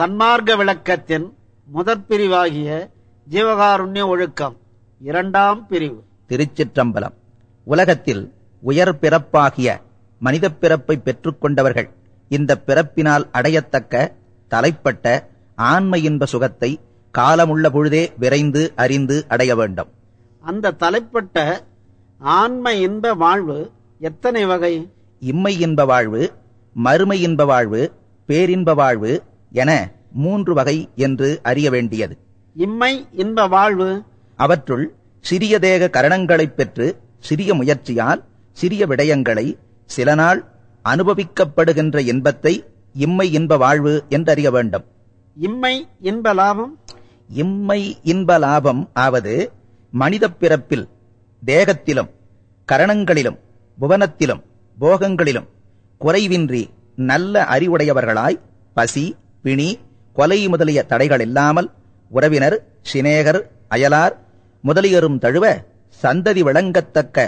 சன்மார்க்க விளக்கத்தின் முதற் பிரிவாகிய ஜீவகாருண்ய ஒழுக்கம் இரண்டாம் பிரிவு. திருச்சிற்றம்பலம். உலகத்தில் உயர் பிறப்பாகிய மனிதப் பிறப்பை பெற்றுக்கொண்டவர்கள் இந்த பிறப்பினால் அடையத்தக்க தலைப்பட்ட ஆன்ம இன்ப சுகத்தை காலமுள்ள பொழுதே விரைந்து அறிந்து அடைய வேண்டும். அந்த தலைப்பட்ட ஆன்ம இன்ப வாழ்வு எத்தனை வகை? இம்மை இன்ப வாழ்வு மறுமை இன்ப வாழ்வு பேரின்ப வாழ்வு என மூன்று வகை என்று அறிய வேண்டியது. இம்மை இன்ப வாழ்வு. அவற்றுள் சிறிய தேக கரணங்களைப் பெற்று சிறிய முயற்சியால் சிறிய விடயங்களை சில நாள் அனுபவிக்கப்படுகின்ற இன்பத்தை இம்மை இன்ப வாழ்வு என்றறிய வேண்டும். இம்மை இன்ப லாபம். இம்மை இன்ப லாபம் ஆவது மனிதப் பிறப்பில் தேகத்திலும் கரணங்களிலும் புவனத்திலும் போகங்களிலும் குறைவின்றி நல்ல அறிவுடையவர்களாய் பசி பிணி கொலை முதலிய தடைகள் இல்லாமல் உறவினர் சிநேகர் அயலார் முதலியரும் தழுவ சந்ததி விளங்கத்தக்க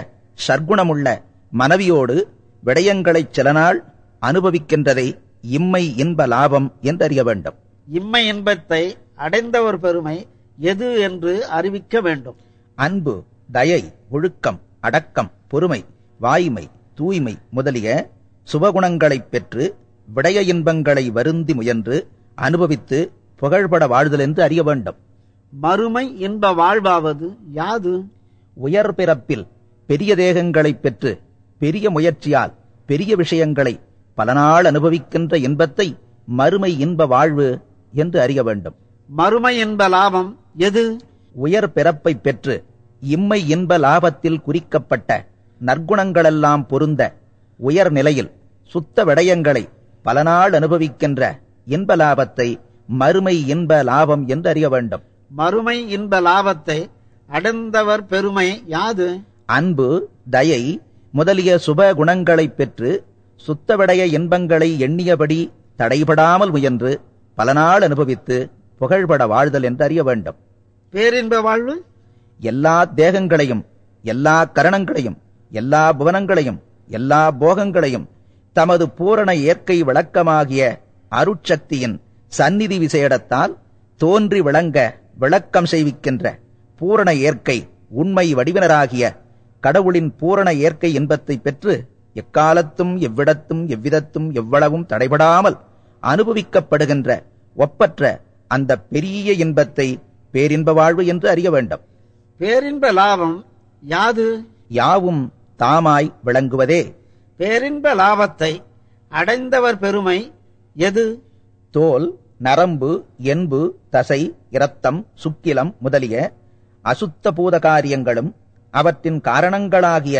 சர்க்குணமுள்ள மனைவியோடு விடயங்களைச் சில நாள் அனுபவிக்கின்றதை இம்மை இன்ப லாபம் என்றறிய வேண்டும். இம்மை இன்பத்தை அடைந்தவர் பெருமை எது என்று அறிவிக்க வேண்டும். அன்பு தயை ஒழுக்கம் அடக்கம் பொறுமை வாய்மை தூய்மை முதலிய சுபகுணங்களைப் பெற்று விடய இன்பங்களை வருந்தி முயன்று அனுபவித்து புகழ்பட வாழ்தல் என்று அறிய வேண்டும். மறுமை இன்ப வாழ்வாவது யாது? உயர் பிறப்பில் பெரிய தேகங்களைப் பெற்று பெரிய முயற்சியால் பெரிய விஷயங்களை பல நாள் அனுபவிக்கின்ற இன்பத்தை மறுமை இன்ப வாழ்வு என்று அறிய வேண்டும். மறுமை இன்ப லாபம் எது? உயர் பிறப்பைப் பெற்று இம்மை இன்ப லாபத்தில் குறிக்கப்பட்ட நற்குணங்களெல்லாம் பொருந்த உயர் நிலையில் சுத்த விடயங்களை பல நாள் அனுபவிக்கின்ற இன்ப லாபத்தை மறுமை இன்ப லாபம் என்று அறிய வேண்டும். மறுமை இன்ப லாபத்தை அடைந்தவர் பெருமை யாது? அன்பு தயை முதலிய சுப குணங்களைப் பெற்று சுத்தவிடைய இன்பங்களை எண்ணியபடி தடைபடாமல் முயன்று பல நாள் அனுபவித்து புகழ்பட வாழ்தல் என்று அறிய வேண்டும். பேரின்ப வாழ்வு? எல்லா தேகங்களையும் எல்லா கரணங்களையும் எல்லா புவனங்களையும் எல்லா போகங்களையும் தமது பூரண இயற்கை விளக்கமாகிய அருட்சக்தியின் சந்நிதி விசேடத்தால் தோன்றி விளங்க விளக்கம் செய்விக்கின்ற பூரண இயற்கை உண்மை வடிவினராகிய கடவுளின் பூரண இயற்கை இன்பத்தை பெற்று எக்காலத்தும் எவ்விடத்தும் எவ்விதத்தும் எவ்வளவும் தடைபடாமல் அனுபவிக்கப்படுகின்ற ஒப்பற்ற அந்த பெரிய இன்பத்தை பேரின்ப வாழ்வு என்று அறிய வேண்டும். பேரின்ப லாபம் யாது? யாவும் தாமாய் விளங்குவதே பேரின்ப லாபத்தை அடைந்தவர் பெருமை எது? தோல் நரம்பு என்பு தசை இரத்தம் சுக்கிலம் முதலிய அசுத்த பூத காரியங்களும் அவற்றின் காரணங்களாகிய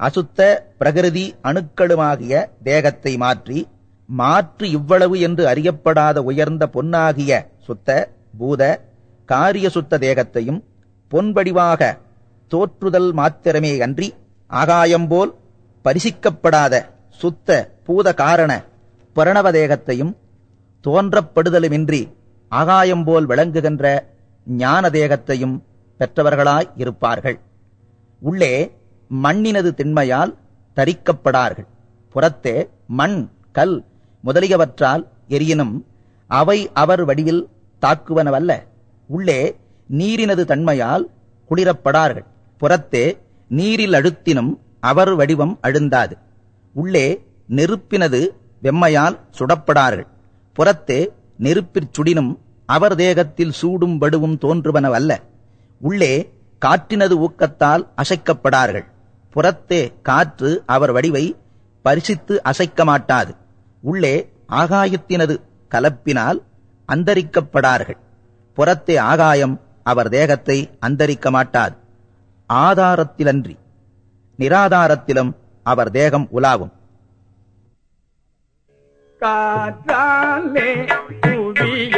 அசுத்த பிரகிருதி அணுக்களுமாகிய தேகத்தை மாற்றி மாற்று இவ்வளவு என்று அறியப்படாத உயர்ந்த பொன்னாகிய சுத்த பூத காரிய சுத்த தேகத்தையும் பொன்படிவாக தோற்றுதல் மாத்திரமே அன்றி ஆகாயம்போல் பரிசிக்கப்படாத சுத்த பூத காரண பிரணவதேகத்தையும் தோன்றப்படுதலுமின்றி ஆகாயம்போல் விளங்குகின்ற ஞான தேகத்தையும் பெற்றவர்களாய் இருப்பார்கள். உள்ளே மண்ணினது திண்மையால் தரிக்கப்படார்கள். புறத்தே மண் கல் முதலியவற்றால் எரியினும் அவை அவர் வடிவில் தாக்குவனவல்ல. உள்ளே நீரினது தன்மையால் குளிரப்படார்கள். புறத்தே நீரில் அழுத்தினும் அவர் வடிவம் அழுந்தாது. உள்ளே நெருப்பினது வெம்மையால் சுடப்படார்கள். புறத்தே நெருப்பிற் சுடினும் அவர் தேகத்தில் சூடும் வடுவும் தோன்றுவனவல்ல உள்ளே காற்றினது ஊக்கத்தால் அசைக்கப்படார்கள். புறத்தே காற்று அவர் வடிவை பரிசித்து அசைக்க மாட்டாது. உள்ளே ஆகாயத்தினது கலப்பினால் அந்தரிக்கப்படார்கள். புறத்தே ஆகாயம் அவர் தேகத்தை அந்தரிக்க மாட்டாது. ஆதாரத்திலன்றி நிராதாரத்திலும் அவர் தேகம் உலாவும். காற்றாலே புவிய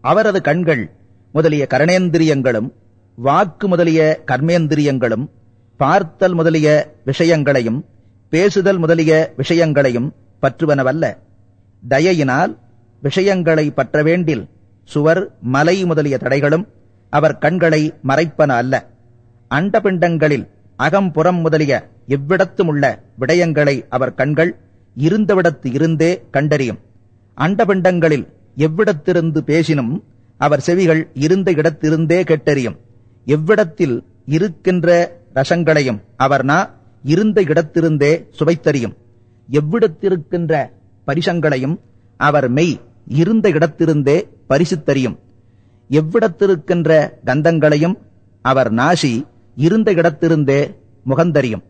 அவரது கண்கள் முதலிய கரணேந்திரியங்களும் வாக்கு முதலிய கர்மேந்திரியங்களும் பார்த்தல் முதலிய விஷயங்களையும் பேசுதல் முதலிய விஷயங்களையும் பற்றுவனவல்ல. தயையினால் விஷயங்களை பற்ற வேண்டில் சுவர் மலை முதலிய தடைகளும் அவர் கண்களை மறைப்பன அல்ல. அண்டபிண்டங்களில் அகம்புறம் முதலிய எவ்விடத்துமுள்ள விடயங்களை அவர் கண்கள் இருந்தவிடத்து இருந்தே கண்டறியும். அண்டபிண்டங்களில் எவ்விடத்திருந்து பேசினும் அவர் செவிகள் இருந்த இடத்திருந்தே கெட்டறியும். எவ்விடத்தில் இருக்கின்ற ரசங்களையும் அவர் நா இருந்த இடத்திருந்தே சுவைத்தறியும். எவ்விடத்திருக்கின்ற பரிசங்களையும் அவர் மெய் இருந்த இடத்திருந்தே பரிசுத்தறியும். எவ்விடத்திருக்கின்ற கந்தங்களையும் அவர் நாசி இருந்த இடத்திருந்தே முகந்தறியும்.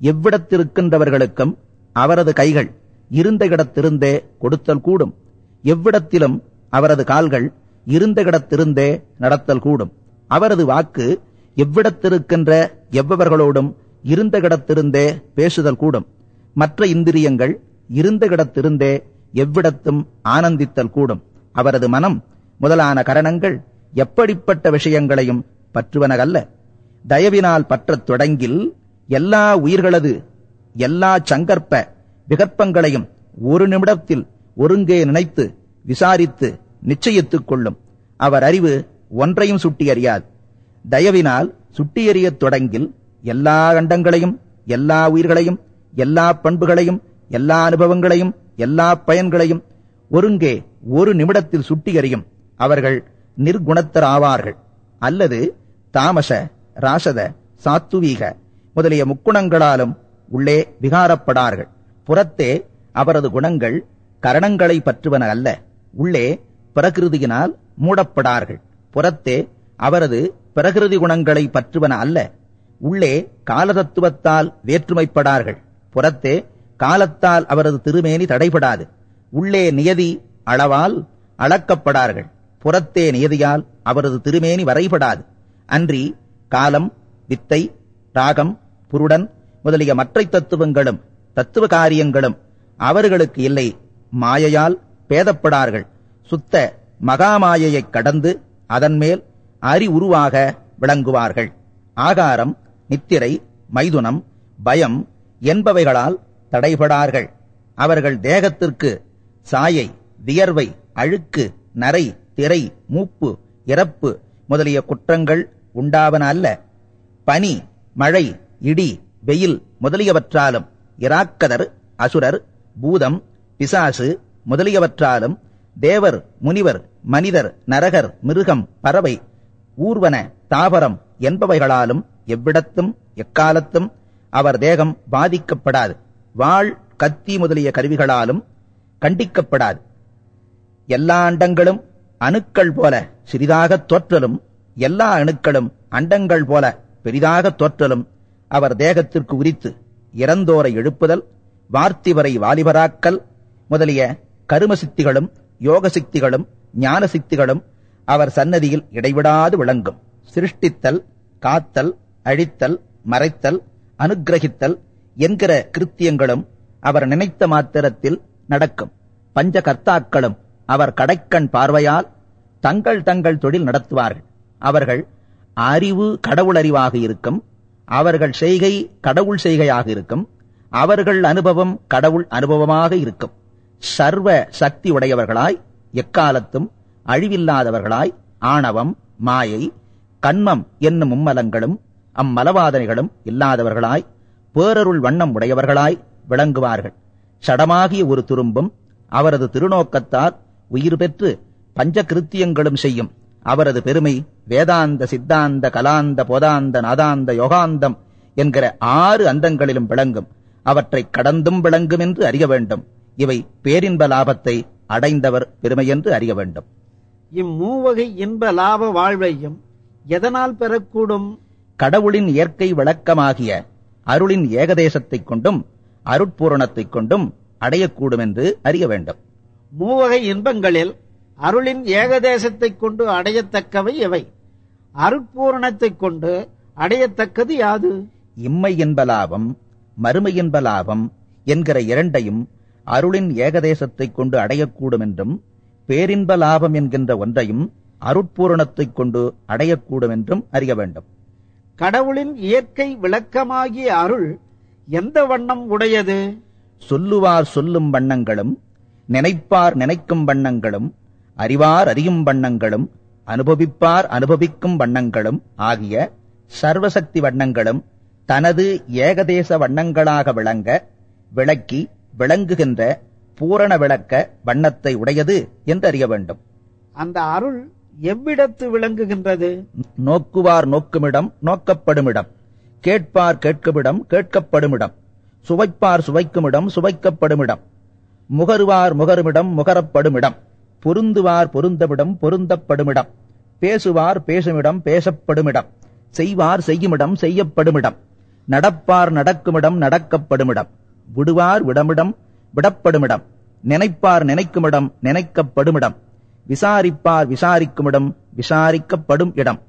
எவ்விடத்திருக்கின்றவர்களுக்கும் அவரது கைகள் இருந்த இடத்திருந்தே கொடுத்தல் கூடும். எவ்விடத்திலும் அவரது கால்கள் இருந்த இடத்திருந்தே நடத்தல் கூடும். அவரது வாக்கு எவ்விடத்திருக்கின்ற எவ்வவர்களோடும் இருந்த இடத்திருந்தே பேசுதல் கூடும். மற்ற இந்திரியங்கள் இருந்த இடத்திருந்தே எவ்விடத்தும் ஆனந்தித்தல் கூடும். அவரது மனம் முதலான கரணங்கள் எப்படிப்பட்ட விஷயங்களையும் பற்றுவனகல்ல. தயவினால் பற்றத் தொடங்கில் எல்லா உயிர்களது எல்லா சங்கற்ப விகற்பங்களையும் ஒரு நிமிடத்தில் ஒருங்கே நினைத்து விசாரித்து நிச்சயித்துக் கொள்ளும். அவர் அறிவு ஒன்றையும் சுட்டி அறியாது. தயவினால் சுட்டியறிய தொடங்கில் எல்லா கண்டங்களையும் எல்லா உயிர்களையும் எல்லா பண்புகளையும் எல்லா அனுபவங்களையும் எல்லா பயன்களையும் ஒருங்கே ஒரு நிமிடத்தில் சுட்டியறியும் அவர்கள் நிர்குணத்தர் ஆவார்கள் அல்லது தாமச ராசத சாத்துவீக முதலிய முக்குணங்களாலும் உள்ளே விகாரப்படார்கள். புறத்தே அவரது குணங்கள் கரணங்களை பற்றுவன அல்ல. உள்ளே பிரகிருதியினால் மூடப்படார்கள். புறத்தே அவரது பிரகிருதி குணங்களை பற்றுவன அல்ல. உள்ளே காலதத்துவத்தால் வேற்றுமைப்படார்கள். புறத்தே காலத்தால் அவரது திருமேனி தடைபடாது. உள்ளே நியதி அளவால் அளக்கப்படார்கள். புறத்தே நியதியால் அவரது திருமேனி வரைபடாது. அன்றி காலம் வித்தை ராகம் புருடன் முதலிய மற்ற தத்துவங்களும் தத்துவ காரியங்களும் அவர்களுக்கு இல்லை. மாயையால் பேதப்படார்கள். சுத்த மகாமாயையைக் கடந்து அதன்மேல் அறிவுருவாக அறி உருவாக விளங்குவார்கள். ஆகாரம் நித்திரை மைதுனம் பயம் என்பவைகளால் தடைபடார்கள். அவர்கள் தேகத்திற்கு சாயை வியர்வை அழுக்கு நரை திரை மூப்பு இறப்பு முதலிய குற்றங்கள் உண்டாவன அல்ல. பனி மழை இடி வெயில் முதலியவற்றாலும் இராக்கதர் அசுரர் பூதம் பிசாசு முதலியவற்றாலும் தேவர் முனிவர் மனிதர் நரகர் மிருகம் பறவை ஊர்வன தாவரம் என்பவைகளாலும் எவ்விடத்தும் எக்காலத்தும் அவர் தேகம் பாதிக்கப்படாது. வாள் கத்தி முதலிய கருவிகளாலும் கண்டிக்கப்படாது. எல்லா அண்டங்களும் அணுக்கள் போல சிறிதாகத் தோற்றலும் எல்லா அணுக்களும் அண்டங்கள் போல பெரிதாகத் தோற்றலும் அவர் தேகத்திற்கு உரித்து இறந்தோரை எழுப்புதல் வார்த்திவரை வாலிபராக்கல் முதலிய கரும சித்திகளும் யோக சித்திகளும் ஞான சித்திகளும் அவர் சன்னதியில் இடைவிடாது விளங்கும். சிருஷ்டித்தல் காத்தல் அழித்தல் மறைத்தல் அனுக்கிரகித்தல் என்கிற கிருத்தியங்களும் அவர் நினைத்த மாத்திரத்தில் நடக்கும். பஞ்ச கர்த்தாக்களும் அவர் கடைக்கண் பார்வையால் தங்கள் தங்கள் தொழில் நடத்துவார்கள். அவர்கள் அறிவு கடவுளறிவாக இருக்கும். அவர்கள் செய்கை கடவுள் செய்கையாக இருக்கும். அவர்கள் அனுபவம் கடவுள் அனுபவமாக இருக்கும். சர்வ சக்தி உடையவர்களாய் எக்காலத்தும் அழிவில்லாதவர்களாய் ஆணவம் மாயை கண்மம் என்னும் மும்மலங்களும் அம்மலவாதனைகளும் இல்லாதவர்களாய் பேரருள் வண்ணம் உடையவர்களாய் விளங்குவார்கள். சடமாகிய ஒரு துரும்பும் அவரது திருநோக்கத்தால் உயிர் பெற்று பஞ்ச கிருத்தியங்களும் செய்யும். அவரது பெருமை வேதாந்த சித்தாந்த கலாந்த போதாந்த நாதாந்த யோகாந்தம் என்கிற ஆறு அந்தங்களிலும் விளங்கும். அவற்றை கடந்தும் விளங்கும் என்று அறிய வேண்டும். இவை பேரின்ப லாபத்தை அடைந்தவர் பெருமை என்று அறிய வேண்டும். இம்மூவகை இன்ப லாப வாழ்வையும் எதனால் பெறக்கூடும்? கடவுளின் இயற்கை விளக்கமாகிய அருளின் ஏகதேசத்தைக் கொண்டும் அருட்பூரணத்தைக் கொண்டும் அடையக்கூடும் என்று அறிய வேண்டும். மூவகை இன்பங்களில் அருளின் ஏகதேசத்தைக் கொண்டு அடையத்தக்கவை எவை? அருட்பூரணத்தைக் கொண்டு அடையத்தக்கது யாது? இம்மை என்ப லாபம் மறுமை என்ப லாபம் என்கிற இரண்டையும் அருளின் ஏகதேசத்தைக் கொண்டு அடையக்கூடும் என்றும் பேரின்ப லாபம் என்கின்ற ஒன்றையும் அருட்பூரணத்தைக் கொண்டு அடையக்கூடும் என்றும் அறிய வேண்டும். கடவுளின் இயற்கை விளக்கமாகிய அருள் எந்த வண்ணம் உடையது? சொல்லுவார் சொல்லும் வண்ணங்களும் நினைப்பார் நினைக்கும் வண்ணங்களும் அறிவார் அறியும் வண்ணங்களும் அனுபவிப்பார் அனுபவிக்கும் வண்ணங்களும் ஆகிய சர்வசக்தி வண்ணங்களும் தனது ஏகதேச வண்ணங்களாக விளங்க விளக்கி விளங்குகின்ற பூரண விளக்க வண்ணத்தை உடையது என்று அறிய வேண்டும். அந்த அருள் எவ்விடத்து விளங்குகின்றது? நோக்குவார் நோக்குமிடம் நோக்கப்படுமிடம். கேட்பார் கேட்குமிடம் கேட்கப்படுமிடம். சுவைப்பார் சுவைக்குமிடம் சுவைக்கப்படுமிடம். முகருவார் முகருமிடம் முகரப்படுமிடம். பொருந்துவார் பொருந்தமிடம் பொருந்தப்படுமிடம். பேசுவார் பேசுமிடம் பேசப்படுமிடம். செய்வார் செய்யுமிடம் செய்யப்படுமிடம். நடப்பார் நடக்குமிடம் நடக்கப்படுமிடம். விடுவார் விடமிடம் விடப்படுமிடம். நினைப்பார் நினைக்குமிடம் நினைக்கப்படுமிடம். விசாரிப்பார் விசாரிக்குமிடம் விசாரிக்கப்படும் இடம்.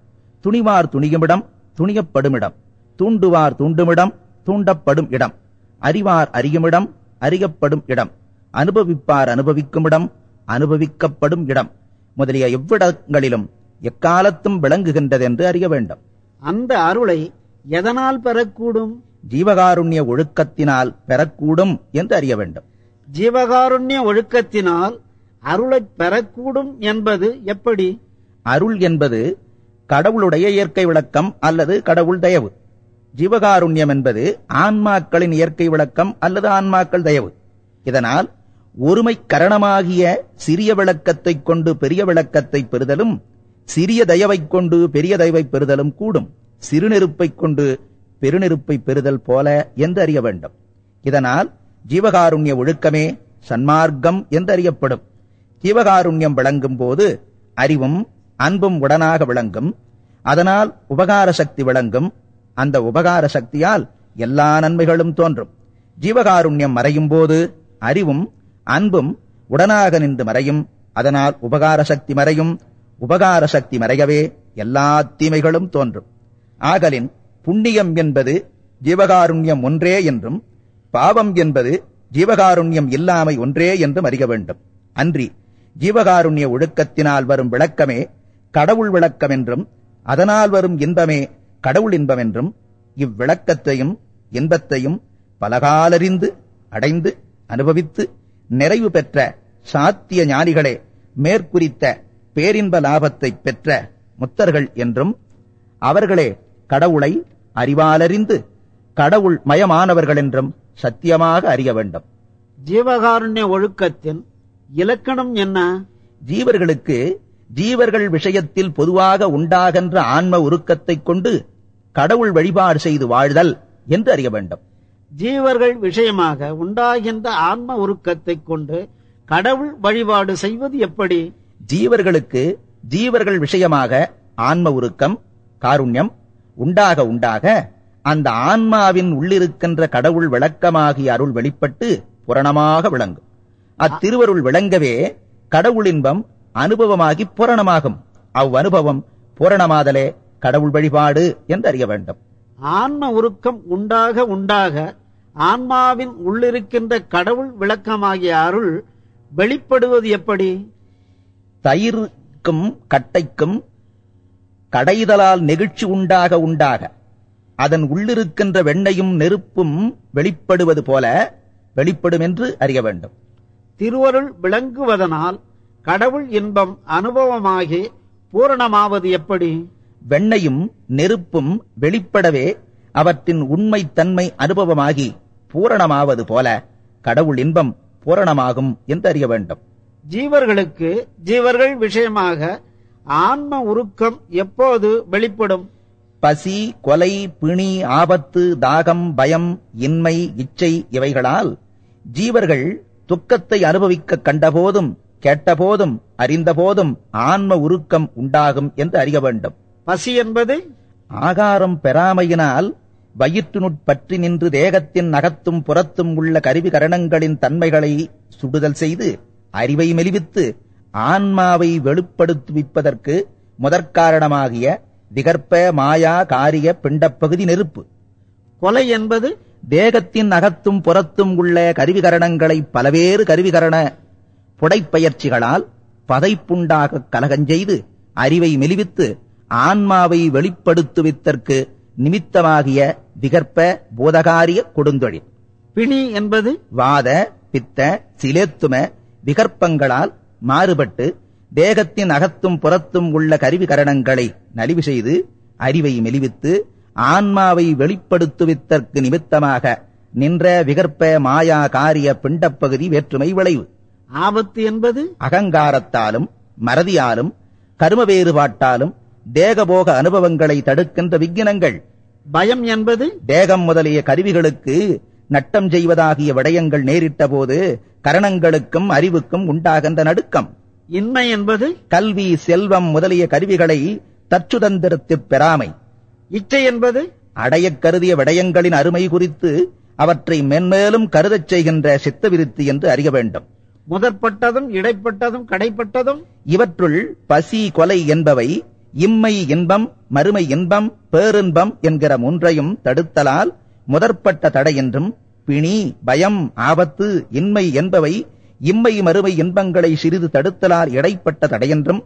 துணிவார் துணியுமிடம் துணியப்படுமிடம். தூண்டுவார் தூண்டுமிடம் தூண்டப்படும் இடம். அறிவார் அறியுமிடம் அறியப்படும் இடம். அனுபவிப்பார் அனுபவிக்குமிடம் அனுபவிக்கப்படும் இடம். முதலிய எவ்விடங்களிலும் எக்காலத்தும் விளங்குகின்றதென்று அறிய வேண்டும். அந்த அருளை எதனால் பெறக்கூடும்? ஜீவகாருண்ய ஒழுக்கத்தினால் பெறக்கூடும் என்று அறிய வேண்டும். ஜீவகாருண்ய ஒழுக்கத்தினால் அருளைப் பெறக்கூடும் என்பது எப்படி? அருள் என்பது கடவுளுடைய இயற்கை விளக்கம் அல்லது கடவுள் தயவு. ஜீவகாருண்யம் என்பது ஆன்மாக்களின் இயற்கை விளக்கம் அல்லது ஆன்மாக்கள் தயவு. இதனால் ஒருமை கரணமாகிய சிறிய விளக்கத்தைக் கொண்டு பெரிய விளக்கத்தை பெறுதலும் சிறிய தயவைக் கொண்டு பெரிய தயவை பெறுதலும் கூடும். சிறுநெருப்பைக் கொண்டு பெருநெருப்பை பெறுதல் போல எந்தறிய வேண்டும். இதனால் ஜீவகாருண்ய ஒழுக்கமே சன்மார்க்கம் என்றறியப்படும். ஜீவகாருண்யம் விளங்கும் போது அறிவும் அன்பும் உடனாக விளங்கும். அதனால் உபகார சக்தி விளங்கும். அந்த உபகார சக்தியால் எல்லா நன்மைகளும் தோன்றும். ஜீவகாருண்யம் மறையும் போது அறிவும் அன்பும் உடனாக நின்று மறையும். அதனால் உபகார சக்தி மறையும். உபகார சக்தி மறையவே எல்லா தீமைகளும் தோன்றும். ஆகலின் புண்ணியம் என்பது ஜீவகாருண்யம் ஒன்றே என்றும் பாவம் என்பது ஜீவகாருண்யம் இல்லாமை ஒன்றே என்றும் அறிய வேண்டும். அன்றி ஜீவகாருண்ய ஒழுக்கத்தினால் வரும் விளக்கமே கடவுள் விளக்கம் என்றும் அதனால் வரும் இன்பமே கடவுள் இன்பம் என்றும் இவ்விளக்கத்தையும் இன்பத்தையும் பலகாலறிந்து அடைந்து அனுபவித்து நிறைவு பெற்ற சாத்திய ஞானிகளே மேற்குறித்த பேரின்ப லாபத்தை பெற்ற முத்தர்கள் என்றும் அவர்களே கடவுளை அறிவாலறிந்து கடவுள் மயமானவர்கள் என்றும் சத்தியமாக அறிய வேண்டும். ஜீவகாருண்ய ஒழுக்கத்தின் இலக்கணம் என்ன? ஜீவர்களுக்கு ஜீவர்கள் விஷயத்தில் பொதுவாக உண்டாகின்ற ஆன்ம உருக்கத்தைக் கொண்டு கடவுள் வழிபாடு செய்து வாழ்தல் என்று அறிய வேண்டும். ஜீவர்கள் விஷயமாக உண்டாகின்ற ஆன்ம உருக்கத்தைக் கொண்டு கடவுள் வழிபாடு செய்வது எப்படி? ஜீவர்களுக்கு ஜீவர்கள் விஷயமாக ஆன்ம உருக்கம் காருண்யம் உண்டாக உண்டாக அந்த ஆன்மாவின் உள்ளிருக்கின்ற கடவுள் விளக்கமாகிய அருள் வெளிப்பட்டு புரணமாக விளங்கும். அத்திருவருள் விளங்கவே கடவுளின்பம் அனுபவமாகி புரணமாகும். அவ்வனுபவம் பூரணமாதலே கடவுள் வழிபாடு என்று அறிய வேண்டும். ஆன்ம உருக்கம் உண்டாக உண்டாக ஆன்மாவின் உள்ளிருக்கின்ற கடவுள் விளக்கமாகிய அருள் வெளிப்படுவது எப்படி? தயிருக்கும் கட்டைக்கும் கடைதலால் நெகிழ்ச்சி உண்டாக உண்டாக அதன் உள்ளிருக்கின்ற வெண்ணையும் நெருப்பும் வெளிப்படுவது போல வெளிப்படும் என்று அறிய வேண்டும். திருவருள் விளங்குவதனால் கடவுள் இன்பம் அனுபவமாகி பூரணமாவது எப்படி? வெண்ணையும் நெருப்பும் வெளிப்படவே அவற்றின் உண்மைத் தன்மை அனுபவமாகி பூரணமாவது போல கடவுள் இன்பம் பூரணமாகும் என்று அறிய வேண்டும். ஜீவர்களுக்கு ஜீவர்கள் விஷயமாக ஆன்ம உருக்கம் எப்போது வெளிப்படும்? பசி கொலை பிணி ஆபத்து தாகம் பயம் இன்மை இச்சை இவைகளால் ஜீவர்கள் துக்கத்தை அனுபவிக்க கண்டபோதும் கேட்டபோதும் அறிந்தபோதும் ஆன்ம உருக்கம் உண்டாகும் என்று அறிய வேண்டும். பசி என்பது? ஆகாரம் பெறாமையினால் வயிற்றுனுட்பற்றி நின்று தேகத்தின் அகத்தும் புறத்தும் உள்ள கருவி கரணங்களின் தன்மைகளை சுடுதல் செய்து அறிவை மெலிவித்து ஆன்மாவை வெளிப்படுத்துவிப்பதற்கு முதற்காரணமாகிய விகற்ப மாயா காரிய பிண்டப்பகுதி நெருப்பு. கொலை என்பது தேகத்தின் அகத்தும் புறத்தும் உள்ள கருவிகரணங்களை பலவேறு கருவிகரண புடைப்பயிற்சிகளால் பதைப்புண்டாக கலகஞ்செய்து அறிவை மெலிவித்து ஆன்மாவை வெளிப்படுத்துவித்தற்கு நிமித்தமாகிய விகற்ப போதகாரிய கொடுந்தொழில். பிணி என்பது வாத பித்த சிலேத்தும விகற்பங்களால் மாறுபட்டு தேகத்தின் அகத்தும் புறத்தும் உள்ள கருவிகரணங்களை நலிவு செய்து அறிவை மெலிவித்து ஆன்மாவை வெளிப்படுத்துவித்தற்கு நிமித்தமாக நின்ற விகற்ப மாயா காரிய பிண்டப்பகுதி வேற்றுமை விளைவு. ஆபத்து என்பது? அகங்காரத்தாலும் மறதியாலும் கரும வேறுபாட்டாலும் தேகபோக அனுபவங்களை தடுக்கின்ற விக்கினங்கள். பயம் என்பது? தேகம் முதலிய கருவிகளுக்கு நட்டம் செய்வதாகிய விடயங்கள் நேரிட்ட போது கரணங்களுக்கும் அறிவுக்கும் உண்டாகின்ற நடுக்கம். இன்மை என்பது? கல்வி செல்வம் முதலிய கருவிகளை தற்சுதந்திரத்திற் பெறாமை. இச்சை என்பது? அடையக் கருதிய விடயங்களின் அருமை குறித்து அவற்றை மென்மேலும் கருதச் செய்கின்ற சித்தவிருத்தி என்று அறிய வேண்டும். முதற்பட்டதும் இடைப்பட்டதும் கடைப்பட்டதும்? இவற்றுள் பசி கொலை என்பவை இம்மை இன்பம் மறுமை இன்பம் பேரின்பம் என்கிற மூன்றையும் தடுத்தலால் முதற்பட்ட தடை என்றும் பிணி பயம் ஆபத்து இன்மை என்பவை இம்மை மறுமை இன்பங்களை சிறிது தடுத்தலால் இடைப்பட்ட தடையென்றும்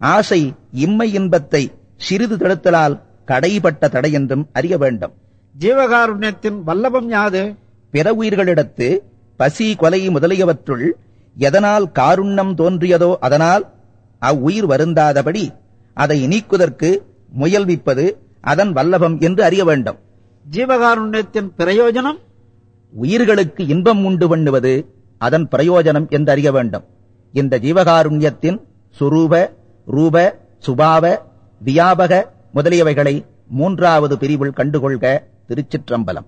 ஆசை இம்மை இன்பத்தை சிறிது தடுத்தலால் கடைப்பட்ட தடையென்றும் அறிய வேண்டும். ஜீவகாருண்யத்தின் வல்லபம் யாது? பிற உயிர்களிடத்து பசி கொலை முதலியவற்றுள் எதனால் காருண்ணம் தோன்றியதோ அதனால் அவ்வுயிர் வருந்தாதபடி அதை நீக்குதற்கு முயல்விப்பது அதன் வல்லபம் என்று அறிய வேண்டும். ஜீவகாருண்யத்தின் பிரயோஜனம் உயிர்களுக்கு இன்பம் உண்டு பண்ணுவது அதன் பிரயோஜனம் என்று அறிய வேண்டும். இந்த ஜீவகாருண்யத்தின் சுரூப ரூப சுபாவ வியாபக முதலியவைகளை மூன்றாவது பிரிவில் கண்டுகொள்க திருச்சிற்றம்பலம்.